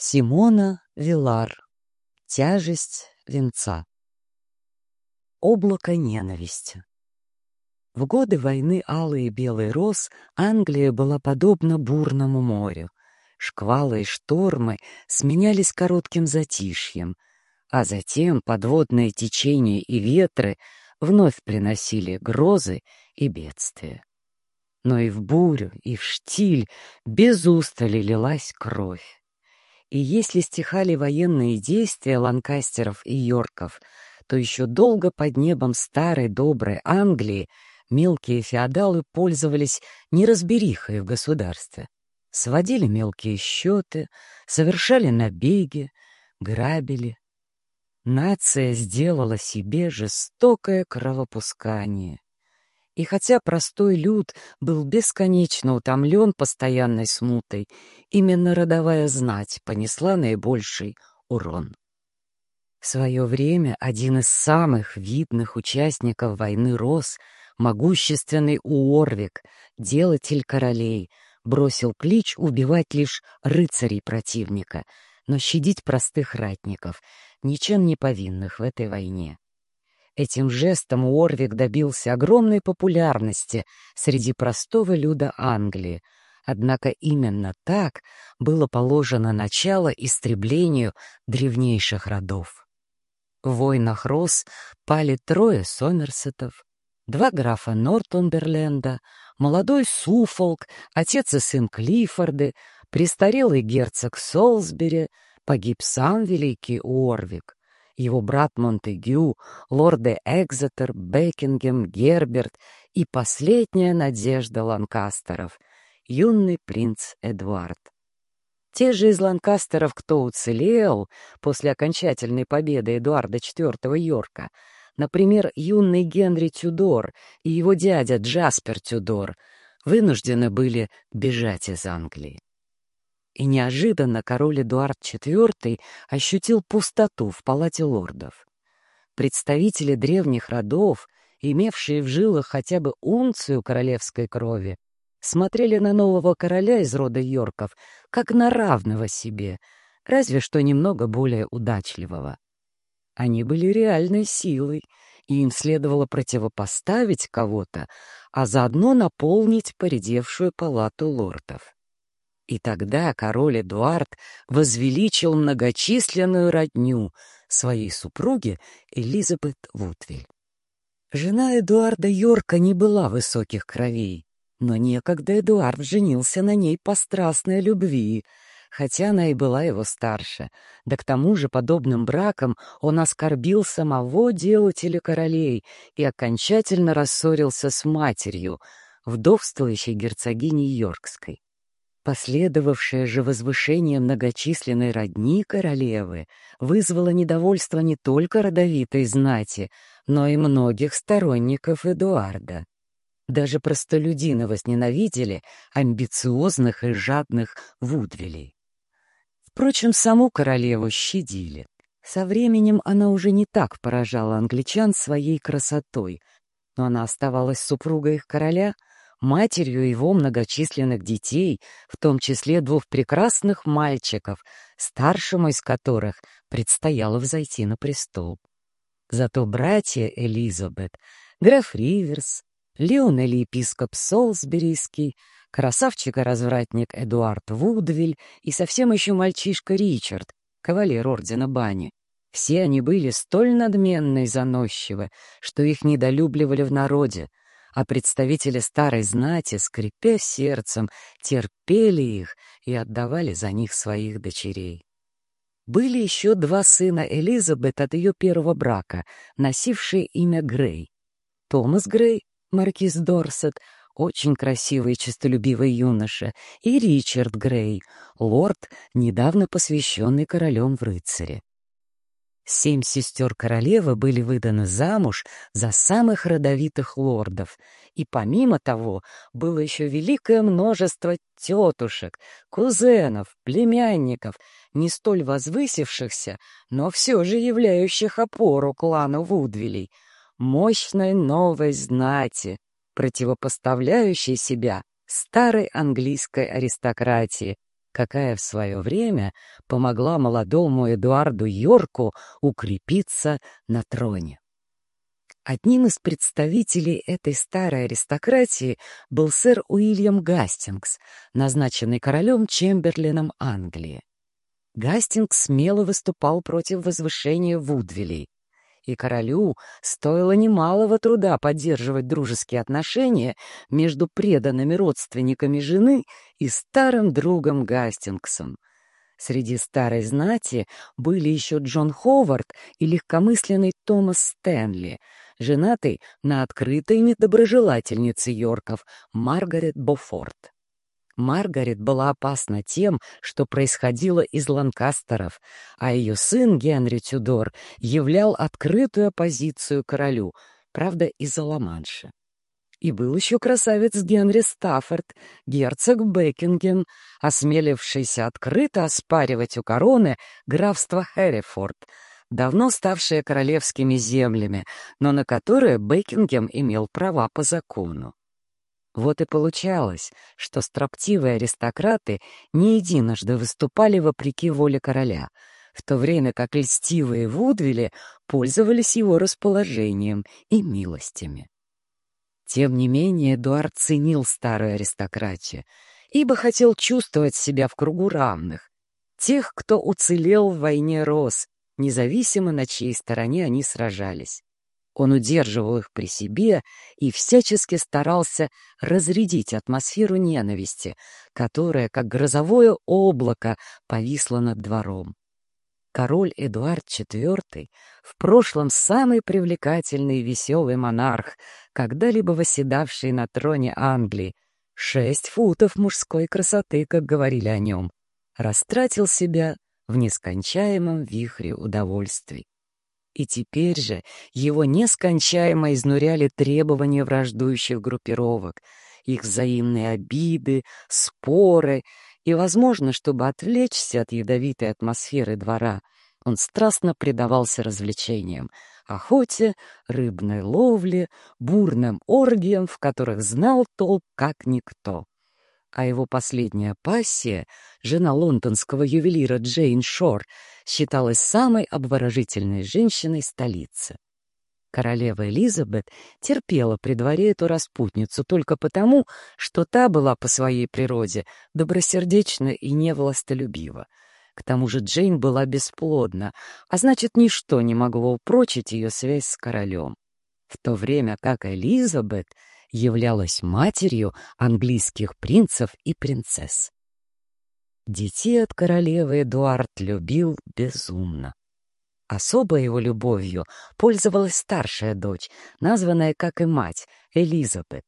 Симона Вилар. Тяжесть венца. Облако ненависти. В годы войны Алый и Белый Рос Англия была подобна бурному морю. Шквалы и штормы сменялись коротким затишьем, а затем подводные течения и ветры вновь приносили грозы и бедствия. Но и в бурю, и в штиль без устали лилась кровь. И если стихали военные действия ланкастеров и йорков, то еще долго под небом старой доброй Англии мелкие феодалы пользовались неразберихой в государстве. Сводили мелкие счеты, совершали набеги, грабили. Нация сделала себе жестокое кровопускание. И хотя простой люд был бесконечно утомлен постоянной смутой, именно родовая знать понесла наибольший урон. В свое время один из самых видных участников войны Рос, могущественный Уорвик, делатель королей, бросил клич убивать лишь рыцарей противника, но щадить простых ратников, ничем не повинных в этой войне. Этим жестом Уорвик добился огромной популярности среди простого люда Англии, однако именно так было положено начало истреблению древнейших родов. В войнах Рос пали трое Сомерсетов, два графа Нортумберленда, молодой Суфолк, отец и сын Клиффорды, престарелый герцог Солсбери, погиб сам великий Уорвик его брат Монтегю, лорды Экзетер, Бекингем, Герберт и последняя надежда Ланкастеров — юный принц Эдуард. Те же из Ланкастеров, кто уцелел после окончательной победы Эдуарда IV Йорка, например, юный Генри Тюдор и его дядя Джаспер Тюдор, вынуждены были бежать из Англии. И неожиданно король Эдуард IV ощутил пустоту в палате лордов. Представители древних родов, имевшие в жилах хотя бы унцию королевской крови, смотрели на нового короля из рода Йорков как на равного себе, разве что немного более удачливого. Они были реальной силой, и им следовало противопоставить кого-то, а заодно наполнить поредевшую палату лордов. И тогда король Эдуард возвеличил многочисленную родню своей супруги Элизабет Вудвиль. Жена Эдуарда Йорка не была высоких кровей, но некогда Эдуард женился на ней по страстной любви, хотя она и была его старше. Да к тому же подобным браком он оскорбил самого делателя королей и окончательно рассорился с матерью, вдовствующей герцогиней Йоркской. Последовавшее же возвышение многочисленной родни королевы вызвало недовольство не только родовитой знати, но и многих сторонников Эдуарда. Даже простолюдины возненавидели амбициозных и жадных Вудвилей. Впрочем, саму королеву щадили. Со временем она уже не так поражала англичан своей красотой, но она оставалась супругой их короля — матерью его многочисленных детей, в том числе двух прекрасных мальчиков, старшему из которых предстояло взойти на престол. Зато братья Элизабет, граф Риверс, Леонель епископ Солсберийский, красавчик-развратник Эдуард Вудвиль и совсем еще мальчишка Ричард, кавалер ордена Бани. Все они были столь надменны и заносчивы, что их недолюбливали в народе, а представители старой знати, скрипя сердцем, терпели их и отдавали за них своих дочерей. Были еще два сына Элизабет от ее первого брака, носившие имя Грей. Томас Грей, маркиз Дорсет, очень красивый и честолюбивый юноша, и Ричард Грей, лорд, недавно посвященный королем в рыцаре. Семь сестер королевы были выданы замуж за самых родовитых лордов, и помимо того было еще великое множество тетушек, кузенов, племянников, не столь возвысившихся, но все же являющих опору клану Вудвилей, мощной новой знати, противопоставляющей себя старой английской аристократии, какая в свое время помогла молодому Эдуарду Йорку укрепиться на троне. Одним из представителей этой старой аристократии был сэр Уильям Гастингс, назначенный королем Чемберленом Англии. Гастингс смело выступал против возвышения Вудвилей, и королю стоило немалого труда поддерживать дружеские отношения между преданными родственниками жены и старым другом Гастингсом. Среди старой знати были еще Джон Ховард и легкомысленный Томас Стэнли, женатый на открытой недоброжелательнице Йорков Маргарет Бофорд. Маргарет была опасна тем, что происходило из Ланкастеров, а ее сын Генри Тюдор являл открытую оппозицию королю, правда, из-за Ла-Манша. И был еще красавец Генри Стаффорд, герцог Бекингем, осмелившийся открыто оспаривать у короны графство Хэррифорд, давно ставшее королевскими землями, но на которые Бекингем имел права по закону. Вот и получалось, что строптивые аристократы не единожды выступали вопреки воле короля, в то время как льстивые Вудвили пользовались его расположением и милостями. Тем не менее, Эдуард ценил старую аристократию, ибо хотел чувствовать себя в кругу равных, тех, кто уцелел в войне Рос, независимо на чьей стороне они сражались. Он удерживал их при себе и всячески старался разрядить атмосферу ненависти, которая, как грозовое облако, повисла над двором. Король Эдуард IV, в прошлом самый привлекательный и веселый монарх, когда-либо восседавший на троне Англии, шесть футов мужской красоты, как говорили о нем, растратил себя в нескончаемом вихре удовольствий. И теперь же его нескончаемо изнуряли требования враждующих группировок, их взаимные обиды, споры, и, возможно, чтобы отвлечься от ядовитой атмосферы двора, он страстно предавался развлечениям, охоте, рыбной ловле, бурным оргиям, в которых знал толк как никто. А его последняя пассия, жена лондонского ювелира Джейн Шор, считалась самой обворожительной женщиной столицы. Королева Элизабет терпела при дворе эту распутницу только потому, что та была по своей природе добросердечна и невластолюбива. К тому же Джейн была бесплодна, а значит, ничто не могло упрочить ее связь с королем. В то время как Элизабет — являлась матерью английских принцев и принцесс. Детей от королевы Эдуард любил безумно. Особой его любовью пользовалась старшая дочь, названная, как и мать, Элизабет.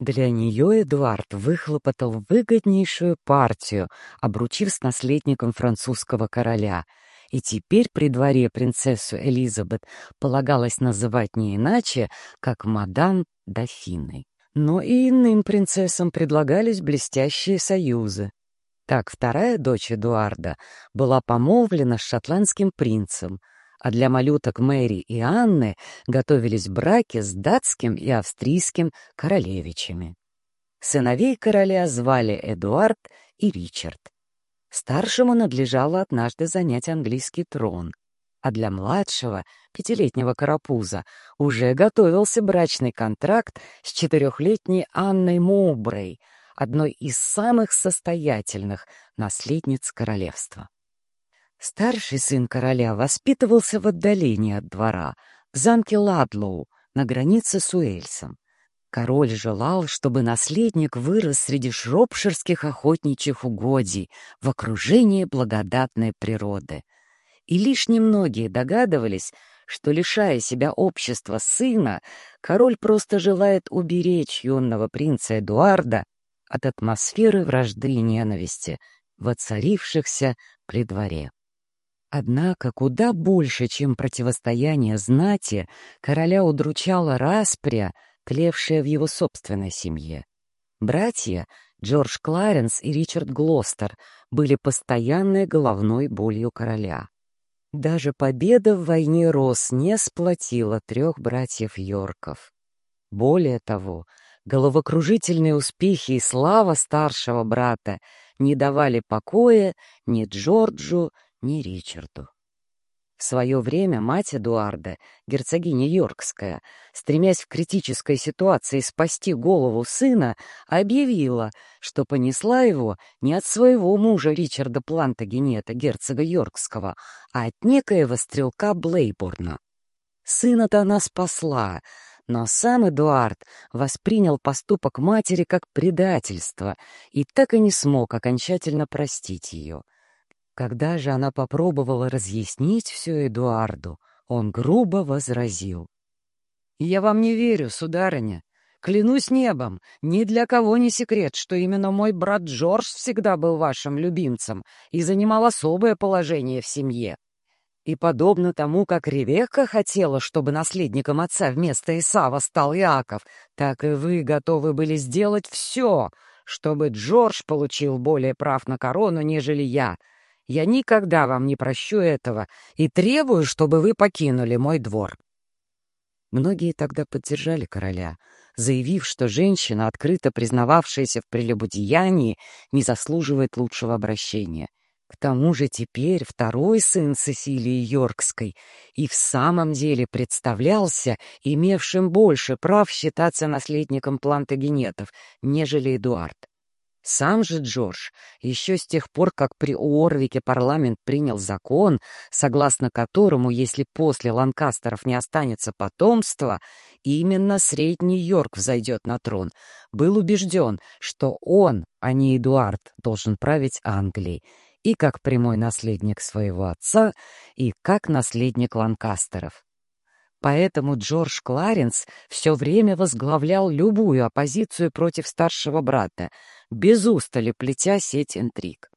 Для нее Эдуард выхлопотал выгоднейшую партию, обручив с наследником французского короля, и теперь при дворе принцессу Элизабет полагалось называть не иначе, как мадам дофиной. Но и иным принцессам предлагались блестящие союзы. Так вторая дочь Эдуарда была помолвлена с шотландским принцем, а для малюток Мэри и Анны готовились браки с датским и австрийским королевичами. Сыновей короля звали Эдуард и Ричард. Старшему надлежало однажды занять английский трон, а для младшего, пятилетнего карапуза, уже готовился брачный контракт с четырехлетней Анной Моубрей, одной из самых состоятельных наследниц королевства. Старший сын короля воспитывался в отдалении от двора, в замке Ладлоу, на границе с Уэльсом. Король желал, чтобы наследник вырос среди шропширских охотничьих угодий в окружении благодатной природы. И лишь немногие догадывались, что, лишая себя общества сына, король просто желает уберечь юного принца Эдуарда от атмосферы вражды и ненависти, воцарившихся при дворе. Однако куда больше, чем противостояние знати, короля удручала распря — тлевшая в его собственной семье. Братья, Джордж Кларенс и Ричард Глостер, были постоянной головной болью короля. Даже победа в войне Рос не сплотила трех братьев Йорков. Более того, головокружительные успехи и слава старшего брата не давали покоя ни Джорджу, ни Ричарду. В свое время мать Эдуарда, герцогиня Йоркская, стремясь в критической ситуации спасти голову сына, объявила, что понесла его не от своего мужа Ричарда Плантагенета, герцога Йоркского, а от некоего стрелка Блейборна. Сына-то она спасла, но сам Эдуард воспринял поступок матери как предательство и так и не смог окончательно простить ее — когда же она попробовала разъяснить все Эдуарду, он грубо возразил. «Я вам не верю, сударыня. Клянусь небом, ни для кого не секрет, что именно мой брат Джордж всегда был вашим любимцем и занимал особое положение в семье. И подобно тому, как Ревекка хотела, чтобы наследником отца вместо Исава стал Иаков, так и вы готовы были сделать все, чтобы Джордж получил более прав на корону, нежели я — я никогда вам не прощу этого и требую, чтобы вы покинули мой двор». Многие тогда поддержали короля, заявив, что женщина, открыто признававшаяся в прелюбодеянии, не заслуживает лучшего обращения. К тому же теперь второй сын Сесилии Йоркской и в самом деле представлялся имевшим больше прав считаться наследником плантагенетов, нежели Эдуард. Сам же Джордж, еще с тех пор, как при Уорвике парламент принял закон, согласно которому, если после Ланкастеров не останется потомства, именно Средний Йорк взойдет на трон, был убежден, что он, а не Эдуард, должен править Англией, и как прямой наследник своего отца, и как наследник Ланкастеров. Поэтому Джордж Кларенс все время возглавлял любую оппозицию против старшего брата, без устали плетя сеть интриг.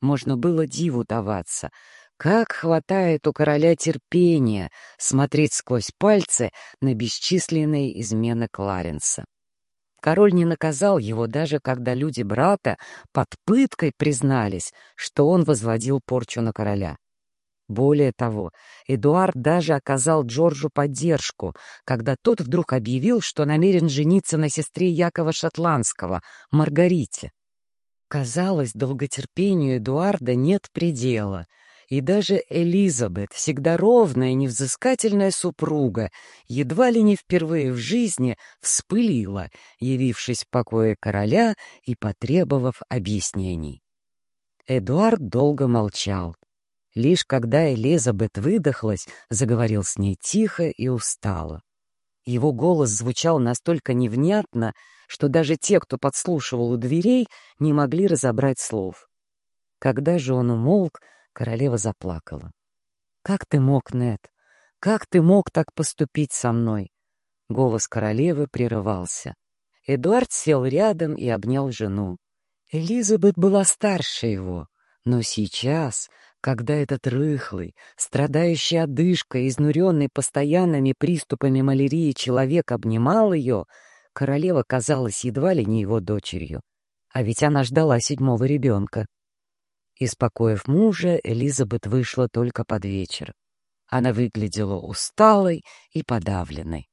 Можно было диву даваться. Как хватает у короля терпения смотреть сквозь пальцы на бесчисленные измены Кларенса. Король не наказал его даже когда люди брата под пыткой признались, что он возводил порчу на короля. Более того, Эдуард даже оказал Джорджу поддержку, когда тот вдруг объявил, что намерен жениться на сестре Якова Шотландского, Маргарите. Казалось, долготерпению Эдуарда нет предела, и даже Элизабет, всегда ровная невзыскательная супруга, едва ли не впервые в жизни вспылила, явившись в покое короля и потребовав объяснений. Эдуард долго молчал. Лишь когда Элизабет выдохлась, заговорил с ней тихо и устало. Его голос звучал настолько невнятно, что даже те, кто подслушивал у дверей, не могли разобрать слов. Когда же он умолк, королева заплакала. «Как ты мог, Нед? Как ты мог так поступить со мной?» Голос королевы прерывался. Эдуард сел рядом и обнял жену. Элизабет была старше его, но сейчас, когда этот рыхлый, страдающий одышкой, изнуренный постоянными приступами малярии человек обнимал ее, королева казалась едва ли не его дочерью. А ведь она ждала седьмого ребенка. Испокоив мужа, Элизабет вышла только под вечер. Она выглядела усталой и подавленной.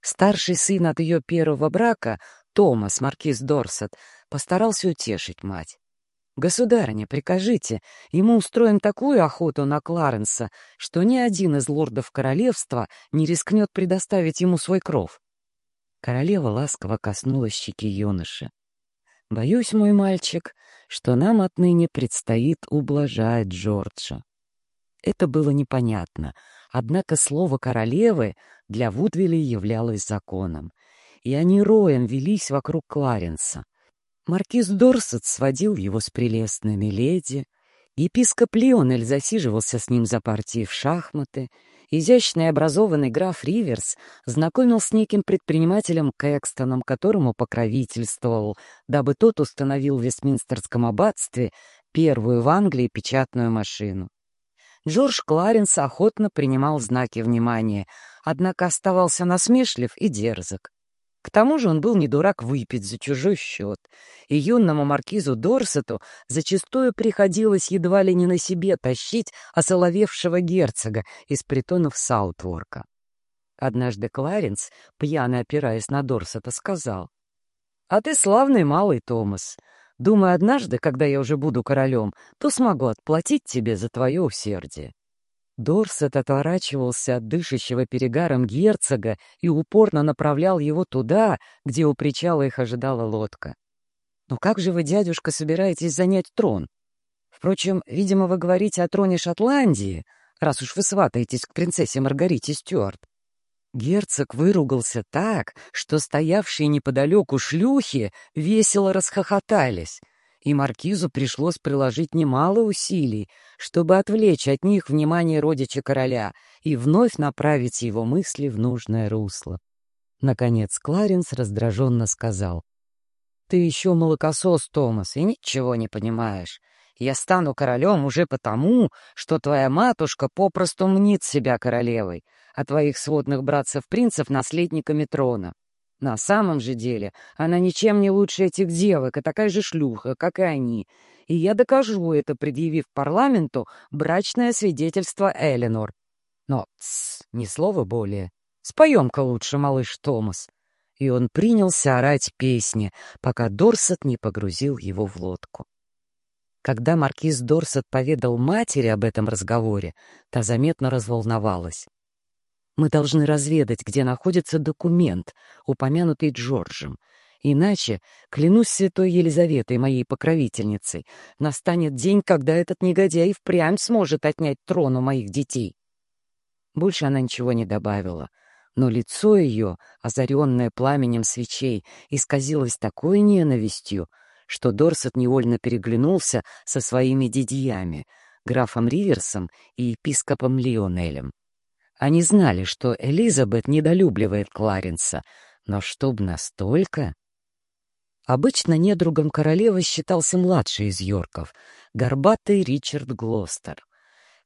Старший сын от ее первого брака, Томас, маркиз Дорсет, постарался утешить мать. «Государыня, прикажите, ему устроим такую охоту на Кларенса, что ни один из лордов королевства не рискнет предоставить ему свой кров». Королева ласково коснулась щеки юноши. «Боюсь, мой мальчик, что нам отныне предстоит ублажать Джорджа». Это было непонятно, однако слово королевы для Вудвилли являлось законом, и они роем велись вокруг Кларенса — Маркиз Дорсет сводил его с прелестными леди, епископ Лионель засиживался с ним за партией в шахматы, изящный образованный граф Риверс знакомил с неким предпринимателем Кэкстоном, которому покровительствовал, дабы тот установил в Вестминстерском аббатстве первую в Англии печатную машину. Джордж Кларенс охотно принимал знаки внимания, однако оставался насмешлив и дерзок. К тому же он был не дурак выпить за чужой счет, и юному маркизу Дорсету зачастую приходилось едва ли не на себе тащить осоловевшего герцога из притонов Саутворка. Однажды Кларенс, пьяно опираясь на Дорсета, сказал, «А ты славный малый, Томас. Думаю, однажды, когда я уже буду королем, то смогу отплатить тебе за твое усердие». Дорсет отворачивался от дышащего перегаром герцога и упорно направлял его туда, где у причала их ожидала лодка. «Но как же вы, дядюшка, собираетесь занять трон? Впрочем, видимо, вы говорите о троне Шотландии, раз уж вы сватаетесь к принцессе Маргарите Стюарт. Герцог выругался так, что стоявшие неподалеку шлюхи весело расхохотались, и маркизу пришлось приложить немало усилий, чтобы отвлечь от них внимание родича короля и вновь направить его мысли в нужное русло. Наконец Кларенс раздраженно сказал. «Ты еще молокосос, Томас, и ничего не понимаешь. Я стану королем уже потому, что твоя матушка попросту мнит себя королевой, а твоих сводных братцев-принцев — наследниками трона. На самом же деле она ничем не лучше этих девок, и такая же шлюха, как и они. И я докажу это, предъявив парламенту брачное свидетельство Эленор. Но, тс, ни слова более. Споем-ка лучше, малыш Томас. И он принялся орать песни, пока Дорсет не погрузил его в лодку. Когда маркиз Дорсет поведал матери об этом разговоре, та заметно разволновалась. Мы должны разведать, где находится документ, упомянутый Джорджем. Иначе, клянусь святой Елизаветой, моей покровительницей, настанет день, когда этот негодяй впрямь сможет отнять трон у моих детей. Больше она ничего не добавила, но лицо ее, озаренное пламенем свечей, исказилось такой ненавистью, что Дорсет невольно переглянулся со своими дядьями, графом Риверсом и епископом Лионелем. Они знали, что Элизабет недолюбливает Кларенса, но чтоб настолько... Обычно недругом королевы считался младший из Йорков, горбатый Ричард Глостер.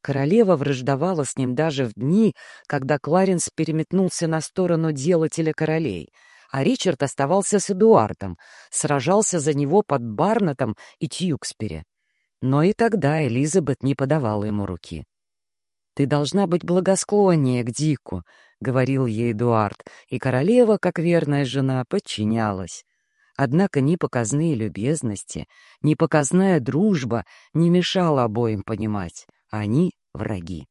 Королева враждовала с ним даже в дни, когда Кларенс переметнулся на сторону делателя королей, а Ричард оставался с Эдуардом, сражался за него под Барнатом и Тьюкспере. Но и тогда Элизабет не подавала ему руки. «Ты должна быть благосклоннее к Дику», — говорил ей Эдуард, и королева, как верная жена, подчинялась. Однако ни показные любезности, ни показная дружба не мешала обоим понимать — они — враги.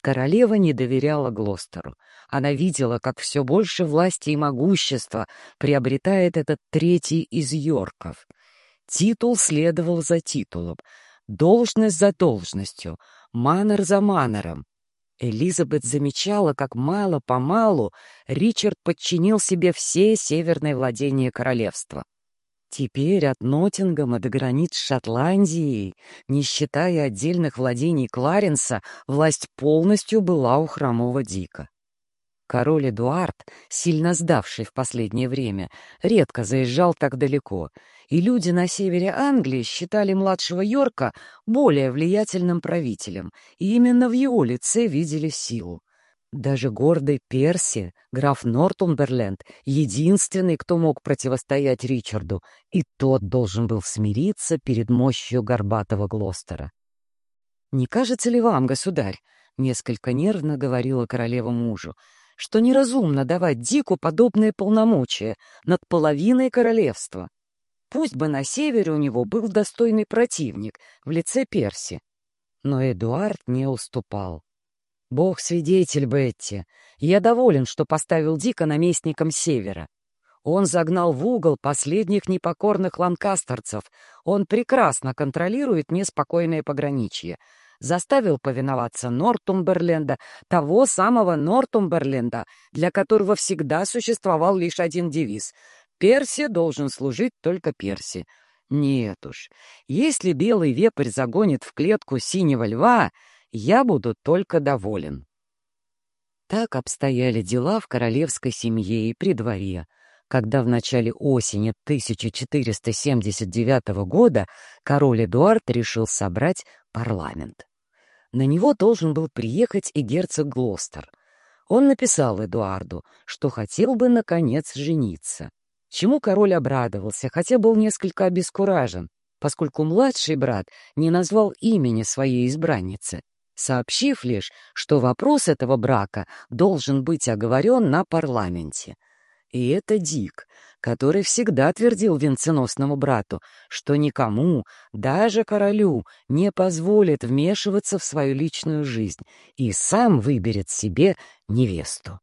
Королева не доверяла Глостеру. Она видела, как все больше власти и могущества приобретает этот третий из Йорков. Титул следовал за титулом, должность за должностью, манер за манером. Элизабет замечала, как мало-помалу Ричард подчинил себе все северные владения королевства. Теперь от Ноттингема до границ Шотландии, не считая отдельных владений Кларенса, власть полностью была у хромого Дика. Король Эдуард, сильно сдавший в последнее время, редко заезжал так далеко, и люди на севере Англии считали младшего Йорка более влиятельным правителем, и именно в его лице видели силу. Даже гордый Перси, граф Нортумберленд, единственный, кто мог противостоять Ричарду, и тот должен был смириться перед мощью горбатого Глостера. «Не кажется ли вам, государь, — несколько нервно говорила королева мужу, — что неразумно давать Дику подобные полномочия над половиной королевства? Пусть бы на севере у него был достойный противник в лице Перси. Но Эдуард не уступал. Бог свидетель, Бетти. Я доволен, что поставил Дика наместником Севера. Он загнал в угол последних непокорных ланкастерцев. Он прекрасно контролирует неспокойное пограничье. Заставил повиноваться Нортумберленда, того самого Нортумберленда, для которого всегда существовал лишь один девиз — «Перси должен служить только Перси». Нет уж, если белый вепрь загонит в клетку синего льва, я буду только доволен. Так обстояли дела в королевской семье и при дворе, когда в начале осени 1479 года король Эдуард решил собрать парламент. На него должен был приехать и герцог Глостер. Он написал Эдуарду, что хотел бы, наконец, жениться. Чему король обрадовался, хотя был несколько обескуражен, поскольку младший брат не назвал имени своей избранницы — сообщив лишь, что вопрос этого брака должен быть оговорен на парламенте. И это Дик, который всегда твердил венценосному брату, что никому, даже королю, не позволит вмешиваться в свою личную жизнь и сам выберет себе невесту.